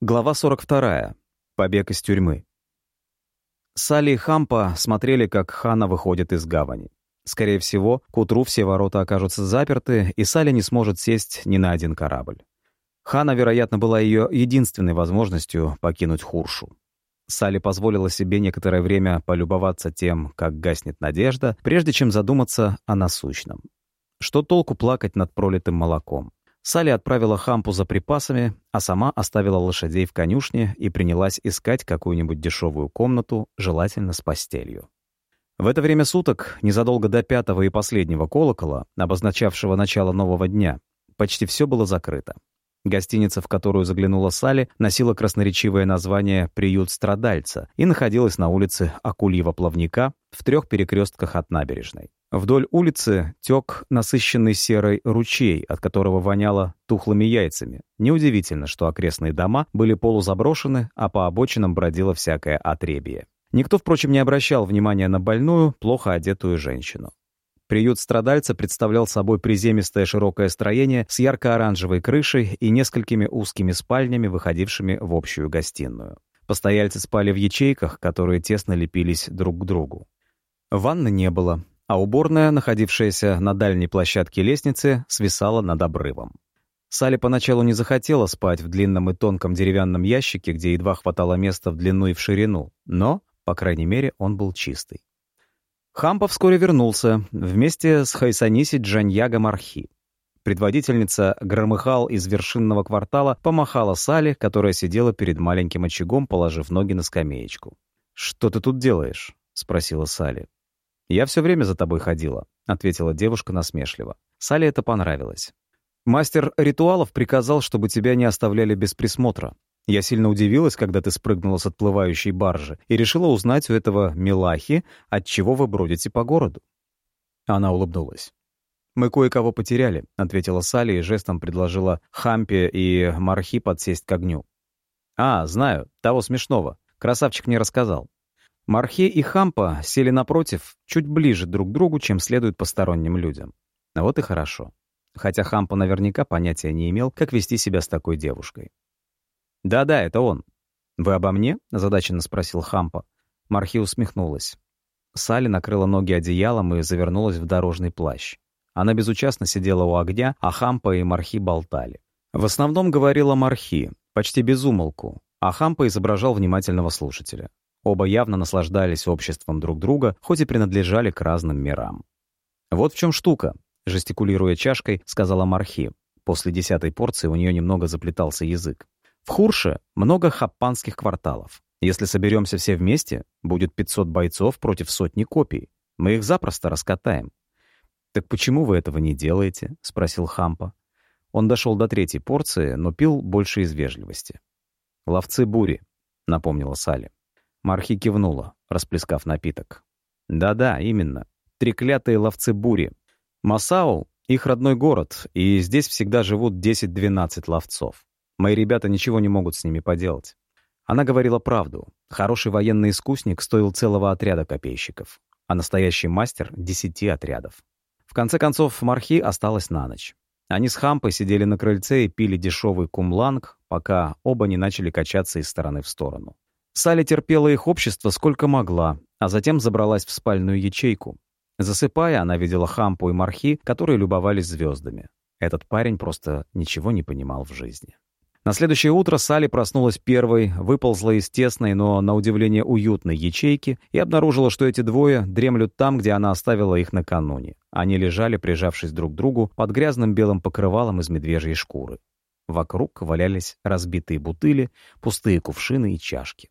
Глава 42. Побег из тюрьмы. Салли и Хампа смотрели, как Хана выходит из гавани. Скорее всего, к утру все ворота окажутся заперты, и Салли не сможет сесть ни на один корабль. Хана, вероятно, была ее единственной возможностью покинуть Хуршу. Салли позволила себе некоторое время полюбоваться тем, как гаснет надежда, прежде чем задуматься о насущном. Что толку плакать над пролитым молоком? Салли отправила Хампу за припасами, а сама оставила лошадей в конюшне и принялась искать какую-нибудь дешевую комнату, желательно с постелью. В это время суток, незадолго до пятого и последнего колокола, обозначавшего начало нового дня, почти все было закрыто. Гостиница, в которую заглянула Салли, носила красноречивое название «Приют страдальца» и находилась на улице Акульева-Плавника в трех перекрестках от набережной. Вдоль улицы тек насыщенный серой ручей, от которого воняло тухлыми яйцами. Неудивительно, что окрестные дома были полузаброшены, а по обочинам бродило всякое отребье. Никто, впрочем, не обращал внимания на больную, плохо одетую женщину. Приют страдальца представлял собой приземистое широкое строение с ярко-оранжевой крышей и несколькими узкими спальнями, выходившими в общую гостиную. Постояльцы спали в ячейках, которые тесно лепились друг к другу. Ванны не было, а уборная, находившаяся на дальней площадке лестницы, свисала над обрывом. Салли поначалу не захотела спать в длинном и тонком деревянном ящике, где едва хватало места в длину и в ширину, но, по крайней мере, он был чистый. Хампа вскоре вернулся вместе с Хайсаниси Джаньяго Мархи. Предводительница громыхал из вершинного квартала помахала Салли, которая сидела перед маленьким очагом, положив ноги на скамеечку. «Что ты тут делаешь?» — спросила Салли. «Я все время за тобой ходила», — ответила девушка насмешливо. Сале это понравилось. «Мастер ритуалов приказал, чтобы тебя не оставляли без присмотра. Я сильно удивилась, когда ты спрыгнула с отплывающей баржи, и решила узнать у этого милахи, от чего вы бродите по городу». Она улыбнулась. «Мы кое-кого потеряли», — ответила Салли и жестом предложила Хампе и Мархи подсесть к огню. «А, знаю, того смешного. Красавчик мне рассказал. Мархе и Хампа сели напротив, чуть ближе друг к другу, чем следует посторонним людям. Вот и хорошо. Хотя Хампа наверняка понятия не имел, как вести себя с такой девушкой. «Да-да, это он». «Вы обо мне?» — озадаченно спросил Хампа. Мархи усмехнулась. Салли накрыла ноги одеялом и завернулась в дорожный плащ. Она безучастно сидела у огня, а Хампа и Мархи болтали. В основном говорила Мархи, почти без умолку, а Хампа изображал внимательного слушателя. Оба явно наслаждались обществом друг друга, хоть и принадлежали к разным мирам. «Вот в чем штука», — жестикулируя чашкой, сказала Мархи. После десятой порции у нее немного заплетался язык. «В Хурше много хаппанских кварталов. Если соберемся все вместе, будет 500 бойцов против сотни копий. Мы их запросто раскатаем». «Так почему вы этого не делаете?» — спросил Хампа. Он дошел до третьей порции, но пил больше из вежливости. «Ловцы бури», — напомнила Салли. Мархи кивнула, расплескав напиток. «Да-да, именно. Треклятые ловцы бури. Масау — их родной город, и здесь всегда живут 10-12 ловцов. Мои ребята ничего не могут с ними поделать». Она говорила правду. Хороший военный искусник стоил целого отряда копейщиков, а настоящий мастер — десяти отрядов. В конце концов, Мархи осталась на ночь. Они с Хампой сидели на крыльце и пили дешевый кумланг, пока оба не начали качаться из стороны в сторону. Салли терпела их общество сколько могла, а затем забралась в спальную ячейку. Засыпая, она видела Хампу и Мархи, которые любовались звездами. Этот парень просто ничего не понимал в жизни. На следующее утро Салли проснулась первой, выползла из тесной, но, на удивление, уютной ячейки и обнаружила, что эти двое дремлют там, где она оставила их накануне. Они лежали, прижавшись друг к другу, под грязным белым покрывалом из медвежьей шкуры. Вокруг валялись разбитые бутыли, пустые кувшины и чашки.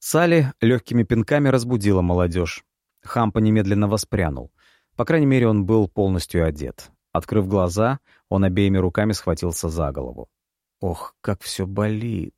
Салли легкими пинками разбудила молодежь. Хампа немедленно воспрянул. По крайней мере, он был полностью одет. Открыв глаза, он обеими руками схватился за голову. Ох, как все болит.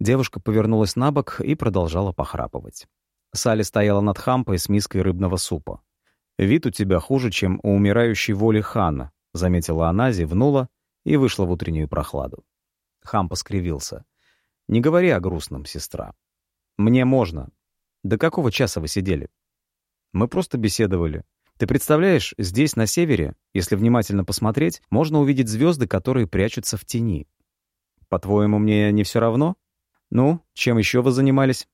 Девушка повернулась на бок и продолжала похрапывать. Салли стояла над Хампой с миской рыбного супа. «Вид у тебя хуже, чем у умирающей воли хана», — заметила она, зевнула и вышла в утреннюю прохладу. Хампа скривился. Не говори о грустном, сестра. Мне можно. До какого часа вы сидели? Мы просто беседовали. Ты представляешь, здесь, на севере, если внимательно посмотреть, можно увидеть звезды, которые прячутся в тени. по-твоему, мне не все равно? Ну, чем еще вы занимались?»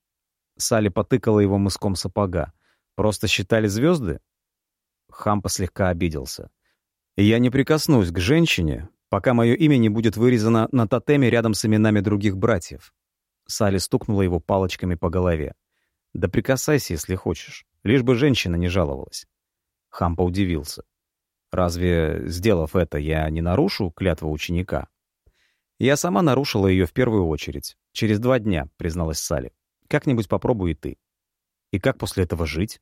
Салли потыкала его мыском сапога. «Просто считали звезды?» Хампа слегка обиделся. «Я не прикоснусь к женщине, пока мое имя не будет вырезано на тотеме рядом с именами других братьев». Салли стукнула его палочками по голове. «Да прикасайся, если хочешь, лишь бы женщина не жаловалась». Хампа удивился. «Разве, сделав это, я не нарушу клятву ученика?» «Я сама нарушила ее в первую очередь. Через два дня», — призналась Салли. «Как-нибудь попробуй и ты». «И как после этого жить?»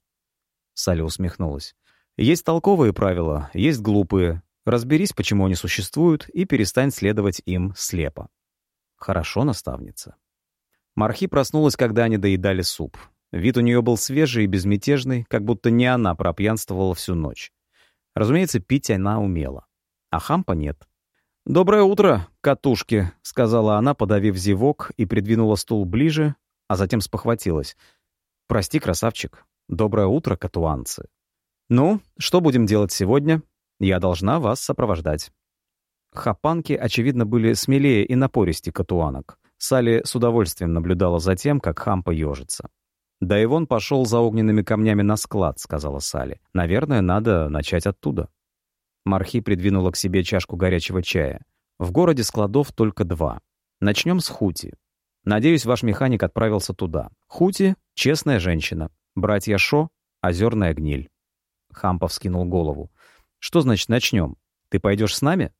Салли усмехнулась. «Есть толковые правила, есть глупые. Разберись, почему они существуют, и перестань следовать им слепо». «Хорошо, наставница». Мархи проснулась, когда они доедали суп. Вид у нее был свежий и безмятежный, как будто не она пропьянствовала всю ночь. Разумеется, пить она умела. А хампа нет. «Доброе утро, катушки», — сказала она, подавив зевок, и придвинула стул ближе, а затем спохватилась. «Прости, красавчик. Доброе утро, катуанцы». «Ну, что будем делать сегодня? Я должна вас сопровождать». Хапанки, очевидно, были смелее и напористее катуанок. Салли с удовольствием наблюдала за тем, как Хампа ежится. «Да и вон пошел за огненными камнями на склад», — сказала Салли. «Наверное, надо начать оттуда». Мархи придвинула к себе чашку горячего чая. «В городе складов только два. Начнем с Хути. Надеюсь, ваш механик отправился туда. Хути — честная женщина. Братья Шо — озерная гниль». Хампа вскинул голову. «Что значит начнем? Ты пойдешь с нами?»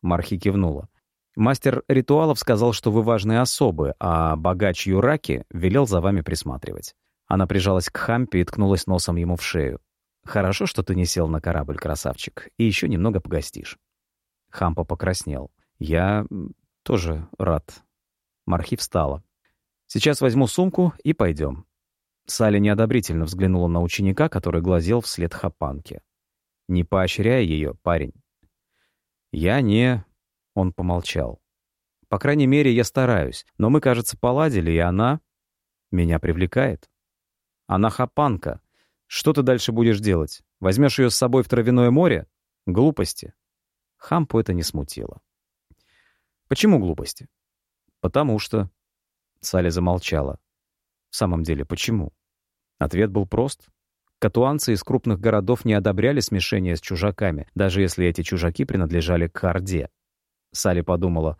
Мархи кивнула. Мастер ритуалов сказал, что вы важные особы, а богач Юраки велел за вами присматривать. Она прижалась к Хампе и ткнулась носом ему в шею. «Хорошо, что ты не сел на корабль, красавчик, и еще немного погостишь». Хампа покраснел. «Я тоже рад». Мархи встала. «Сейчас возьму сумку и пойдем». Салли неодобрительно взглянула на ученика, который глазел вслед Хапанке. «Не поощряй ее, парень». «Я не...» Он помолчал. «По крайней мере, я стараюсь, но мы, кажется, поладили, и она меня привлекает. Она хапанка. Что ты дальше будешь делать? Возьмешь ее с собой в травяное море? Глупости». Хампу это не смутило. «Почему глупости?» «Потому что...» Салли замолчала. «В самом деле, почему?» Ответ был прост. Катуанцы из крупных городов не одобряли смешение с чужаками, даже если эти чужаки принадлежали к Орде. Салли подумала,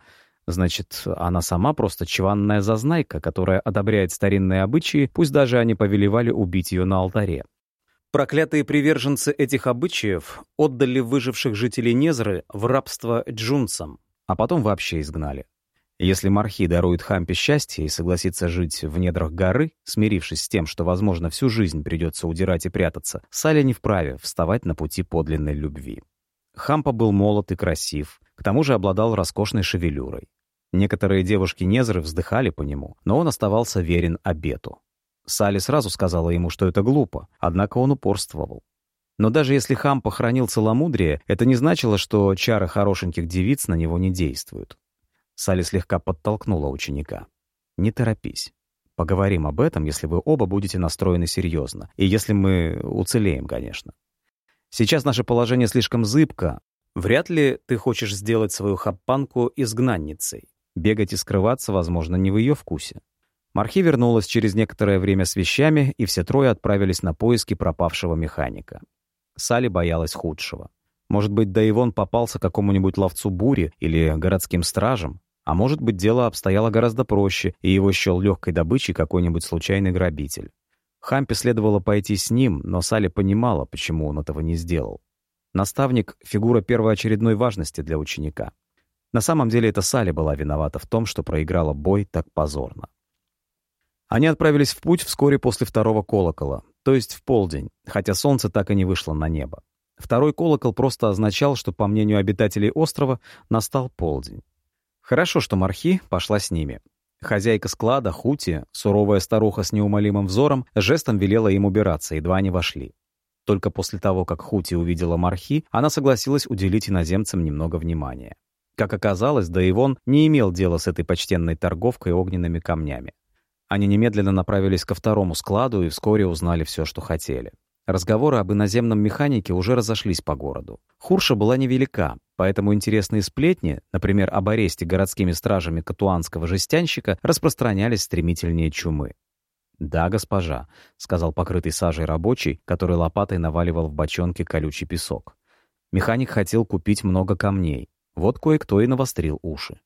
значит, она сама просто чванная зазнайка, которая одобряет старинные обычаи, пусть даже они повелевали убить ее на алтаре. Проклятые приверженцы этих обычаев отдали выживших жителей Незры в рабство джунцам, а потом вообще изгнали. Если Мархи дарует Хампе счастье и согласится жить в недрах горы, смирившись с тем, что, возможно, всю жизнь придется удирать и прятаться, Саля не вправе вставать на пути подлинной любви. Хампа был молод и красив, к тому же обладал роскошной шевелюрой. Некоторые девушки-незры вздыхали по нему, но он оставался верен обету. Салли сразу сказала ему, что это глупо, однако он упорствовал. Но даже если Хампа хранил целомудрие, это не значило, что чары хорошеньких девиц на него не действуют. Салли слегка подтолкнула ученика. «Не торопись. Поговорим об этом, если вы оба будете настроены серьезно. И если мы уцелеем, конечно. Сейчас наше положение слишком зыбко, Вряд ли ты хочешь сделать свою хаппанку изгнанницей. Бегать и скрываться, возможно, не в ее вкусе. Мархи вернулась через некоторое время с вещами, и все трое отправились на поиски пропавшего механика. Сали боялась худшего. Может быть, Даивон попался какому-нибудь ловцу бури или городским стражам, а может быть, дело обстояло гораздо проще, и его счел легкой добычей какой-нибудь случайный грабитель. Хампе следовало пойти с ним, но Сали понимала, почему он этого не сделал. Наставник — фигура первоочередной важности для ученика. На самом деле это Салли была виновата в том, что проиграла бой так позорно. Они отправились в путь вскоре после второго колокола, то есть в полдень, хотя солнце так и не вышло на небо. Второй колокол просто означал, что, по мнению обитателей острова, настал полдень. Хорошо, что Мархи пошла с ними. Хозяйка склада, Хути, суровая старуха с неумолимым взором, жестом велела им убираться, едва они вошли. Только после того, как Хути увидела Мархи, она согласилась уделить иноземцам немного внимания. Как оказалось, Даивон не имел дела с этой почтенной торговкой огненными камнями. Они немедленно направились ко второму складу и вскоре узнали все, что хотели. Разговоры об иноземном механике уже разошлись по городу. Хурша была невелика, Поэтому интересные сплетни, например, об аресте городскими стражами катуанского жестянщика, распространялись стремительнее чумы. «Да, госпожа», — сказал покрытый сажей рабочий, который лопатой наваливал в бочонке колючий песок. Механик хотел купить много камней. Вот кое-кто и навострил уши.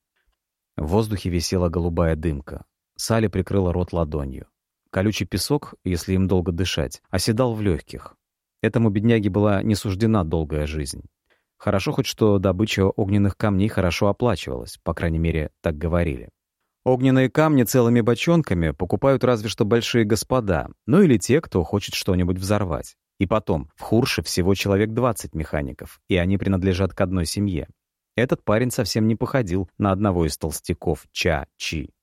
В воздухе висела голубая дымка. Салли прикрыла рот ладонью. Колючий песок, если им долго дышать, оседал в легких. Этому бедняге была не суждена долгая жизнь. Хорошо хоть что добыча огненных камней хорошо оплачивалась, по крайней мере, так говорили. Огненные камни целыми бочонками покупают разве что большие господа, ну или те, кто хочет что-нибудь взорвать. И потом, в Хурше всего человек 20 механиков, и они принадлежат к одной семье. Этот парень совсем не походил на одного из толстяков Ча-Чи.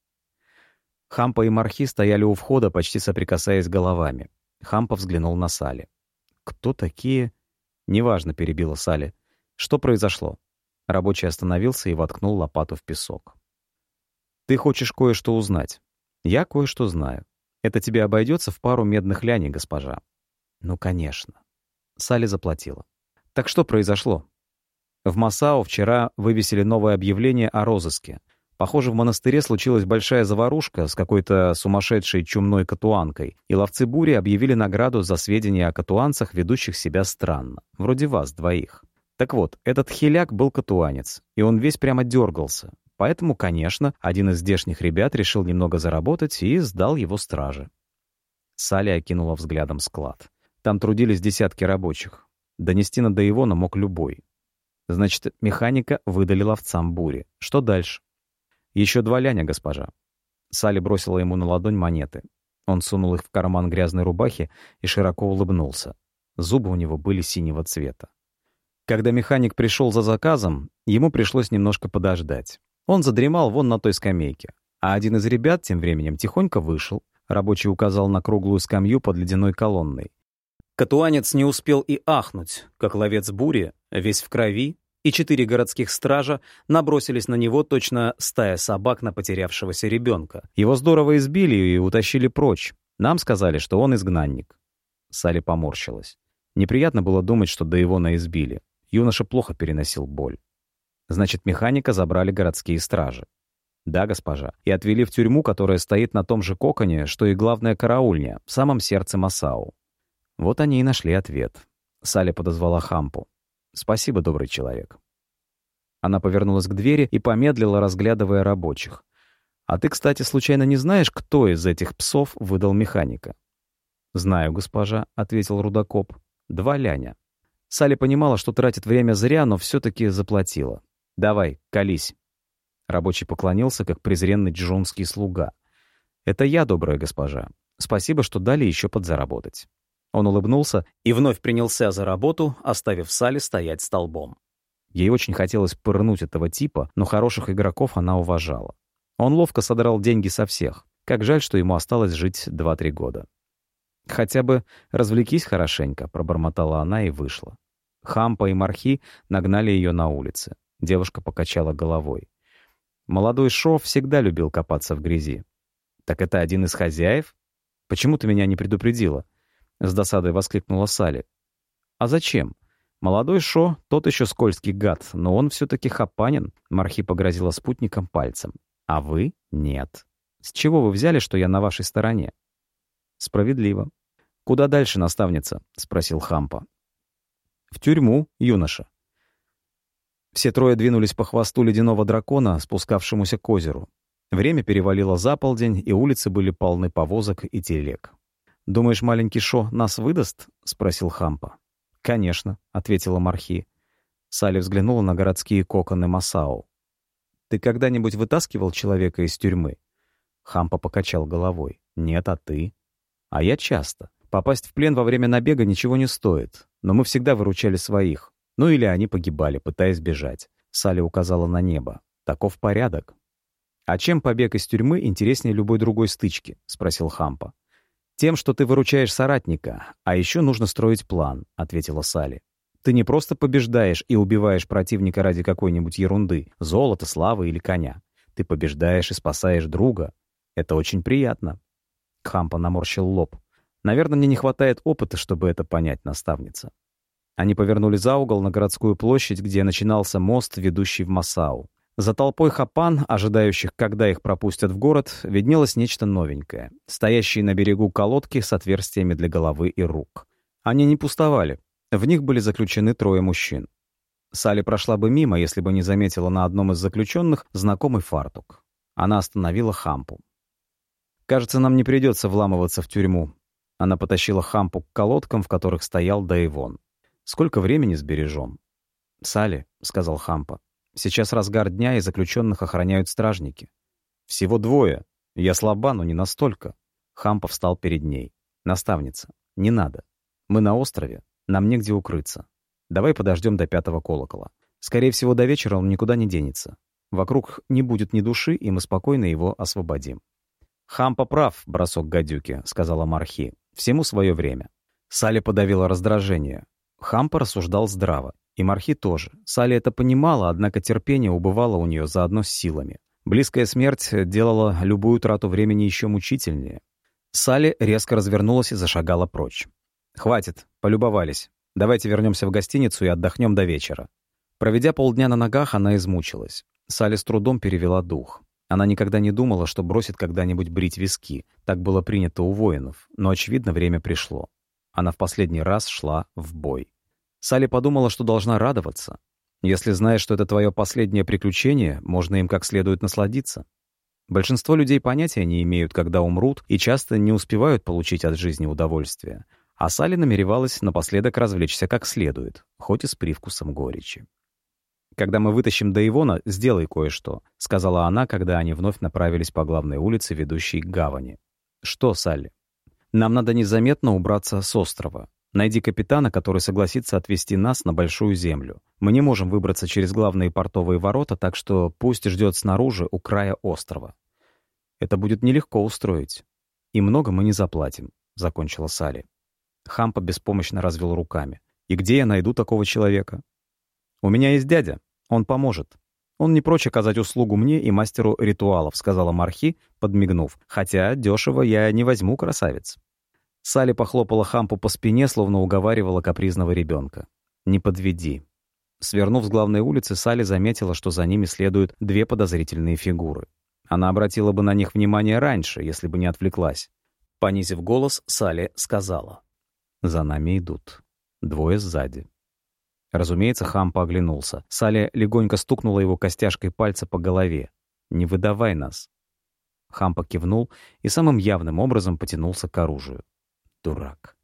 Хампа и Мархи стояли у входа, почти соприкасаясь головами. Хампа взглянул на Сали. «Кто такие?» «Неважно», — перебила Сали. «Что произошло?» Рабочий остановился и воткнул лопату в песок. Ты хочешь кое-что узнать. Я кое-что знаю. Это тебе обойдется в пару медных ляней, госпожа. Ну, конечно. Салли заплатила. Так что произошло? В Масао вчера вывесили новое объявление о розыске. Похоже, в монастыре случилась большая заварушка с какой-то сумасшедшей чумной катуанкой, и ловцы бури объявили награду за сведения о катуанцах, ведущих себя странно. Вроде вас двоих. Так вот, этот хиляк был катуанец, и он весь прямо дергался, Поэтому, конечно, один из здешних ребят решил немного заработать и сдал его страже. Салли окинула взглядом склад. Там трудились десятки рабочих. Донести на Даивона мог любой. Значит, механика выдали ловцам бури. Что дальше? Еще два ляня, госпожа. Салли бросила ему на ладонь монеты. Он сунул их в карман грязной рубахи и широко улыбнулся. Зубы у него были синего цвета. Когда механик пришел за заказом, ему пришлось немножко подождать. Он задремал вон на той скамейке. А один из ребят тем временем тихонько вышел. Рабочий указал на круглую скамью под ледяной колонной. Катуанец не успел и ахнуть, как ловец бури, весь в крови, и четыре городских стража набросились на него точно стая собак на потерявшегося ребенка. Его здорово избили и утащили прочь. Нам сказали, что он изгнанник. Салли поморщилась. Неприятно было думать, что до его наизбили. Юноша плохо переносил боль. Значит, механика забрали городские стражи. Да, госпожа. И отвели в тюрьму, которая стоит на том же коконе, что и главная караульня, в самом сердце Масау. Вот они и нашли ответ. Салли подозвала Хампу. «Спасибо, добрый человек». Она повернулась к двери и помедлила, разглядывая рабочих. «А ты, кстати, случайно не знаешь, кто из этих псов выдал механика?» «Знаю, госпожа», — ответил Рудокоп. «Два ляня». Салли понимала, что тратит время зря, но все таки заплатила. «Давай, колись». Рабочий поклонился, как презренный джонский слуга. «Это я, добрая госпожа. Спасибо, что дали еще подзаработать». Он улыбнулся и вновь принялся за работу, оставив Салли стоять столбом. Ей очень хотелось пырнуть этого типа, но хороших игроков она уважала. Он ловко содрал деньги со всех. Как жаль, что ему осталось жить 2-3 года. «Хотя бы развлекись хорошенько», — пробормотала она и вышла. Хампа и Мархи нагнали ее на улице. Девушка покачала головой. Молодой Шо всегда любил копаться в грязи. «Так это один из хозяев? Почему ты меня не предупредила?» С досадой воскликнула Салли. «А зачем? Молодой Шо — тот еще скользкий гад, но он все-таки хапанин», — Мархи погрозила спутником пальцем. «А вы — нет. С чего вы взяли, что я на вашей стороне?» «Справедливо. Куда дальше, наставница?» — спросил Хампа. «В тюрьму, юноша. Все трое двинулись по хвосту ледяного дракона, спускавшемуся к озеру. Время перевалило за полдень, и улицы были полны повозок и телег. «Думаешь, маленький Шо нас выдаст?» — спросил Хампа. «Конечно», — ответила Мархи. Салли взглянула на городские коконы Масао. «Ты когда-нибудь вытаскивал человека из тюрьмы?» Хампа покачал головой. «Нет, а ты?» «А я часто. Попасть в плен во время набега ничего не стоит, но мы всегда выручали своих. Ну или они погибали, пытаясь бежать. Салли указала на небо. Таков порядок. «А чем побег из тюрьмы интереснее любой другой стычки?» — спросил Хампа. «Тем, что ты выручаешь соратника, а еще нужно строить план», — ответила Салли. «Ты не просто побеждаешь и убиваешь противника ради какой-нибудь ерунды, золота, славы или коня. Ты побеждаешь и спасаешь друга. Это очень приятно». Хампа наморщил лоб. «Наверное, мне не хватает опыта, чтобы это понять, наставница». Они повернули за угол на городскую площадь, где начинался мост, ведущий в Масау. За толпой хапан, ожидающих, когда их пропустят в город, виднелось нечто новенькое. Стоящие на берегу колодки с отверстиями для головы и рук. Они не пустовали. В них были заключены трое мужчин. Салли прошла бы мимо, если бы не заметила на одном из заключенных знакомый фартук. Она остановила Хампу. «Кажется, нам не придется вламываться в тюрьму». Она потащила Хампу к колодкам, в которых стоял Даивон. «Сколько времени сбережем?» «Салли», — сказал Хампа, Сейчас разгар дня, и заключенных охраняют стражники. Всего двое. Я слаба, но не настолько. Хампа встал перед ней. Наставница, не надо. Мы на острове, нам негде укрыться. Давай подождем до пятого колокола. Скорее всего, до вечера он никуда не денется. Вокруг не будет ни души, и мы спокойно его освободим. «Хампа прав, бросок гадюки», — сказала Мархи. «Всему свое время». Салли подавила раздражение. Хампа рассуждал здраво. И Мархи тоже. Салли это понимала, однако терпение убывало у нее заодно с силами. Близкая смерть делала любую трату времени еще мучительнее. Салли резко развернулась и зашагала прочь. «Хватит, полюбовались. Давайте вернемся в гостиницу и отдохнем до вечера». Проведя полдня на ногах, она измучилась. Салли с трудом перевела дух. Она никогда не думала, что бросит когда-нибудь брить виски. Так было принято у воинов. Но, очевидно, время пришло. Она в последний раз шла в бой. Салли подумала, что должна радоваться. Если знаешь, что это твое последнее приключение, можно им как следует насладиться. Большинство людей понятия не имеют, когда умрут, и часто не успевают получить от жизни удовольствие. А Салли намеревалась напоследок развлечься как следует, хоть и с привкусом горечи. «Когда мы вытащим до Ивона, сделай кое-что», — сказала она, когда они вновь направились по главной улице, ведущей к гавани. «Что, Салли?» «Нам надо незаметно убраться с острова. Найди капитана, который согласится отвезти нас на Большую Землю. Мы не можем выбраться через главные портовые ворота, так что пусть ждет снаружи, у края острова. Это будет нелегко устроить. И много мы не заплатим», — закончила Салли. Хампа беспомощно развел руками. «И где я найду такого человека?» «У меня есть дядя. Он поможет. Он не прочь оказать услугу мне и мастеру ритуалов», — сказала Мархи, подмигнув. «Хотя дешево я не возьму, красавец». Салли похлопала Хампу по спине, словно уговаривала капризного ребенка. «Не подведи». Свернув с главной улицы, Салли заметила, что за ними следуют две подозрительные фигуры. Она обратила бы на них внимание раньше, если бы не отвлеклась. Понизив голос, Салли сказала. «За нами идут. Двое сзади». Разумеется, Хампа оглянулся. Салли легонько стукнула его костяшкой пальца по голове. «Не выдавай нас». Хампа кивнул и самым явным образом потянулся к оружию. Дурак.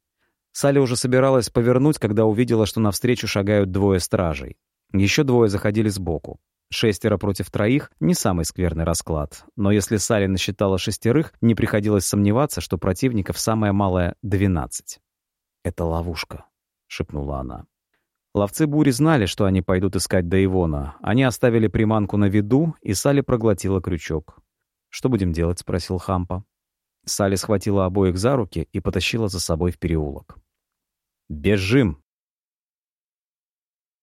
Салли уже собиралась повернуть, когда увидела, что навстречу шагают двое стражей. Еще двое заходили сбоку. Шестеро против троих — не самый скверный расклад. Но если Салли насчитала шестерых, не приходилось сомневаться, что противников самое малое — двенадцать. «Это ловушка», — шепнула она. Ловцы бури знали, что они пойдут искать Даивона. Они оставили приманку на виду, и Салли проглотила крючок. «Что будем делать?» — спросил Хампа. Салли схватила обоих за руки и потащила за собой в переулок. «Бежим!»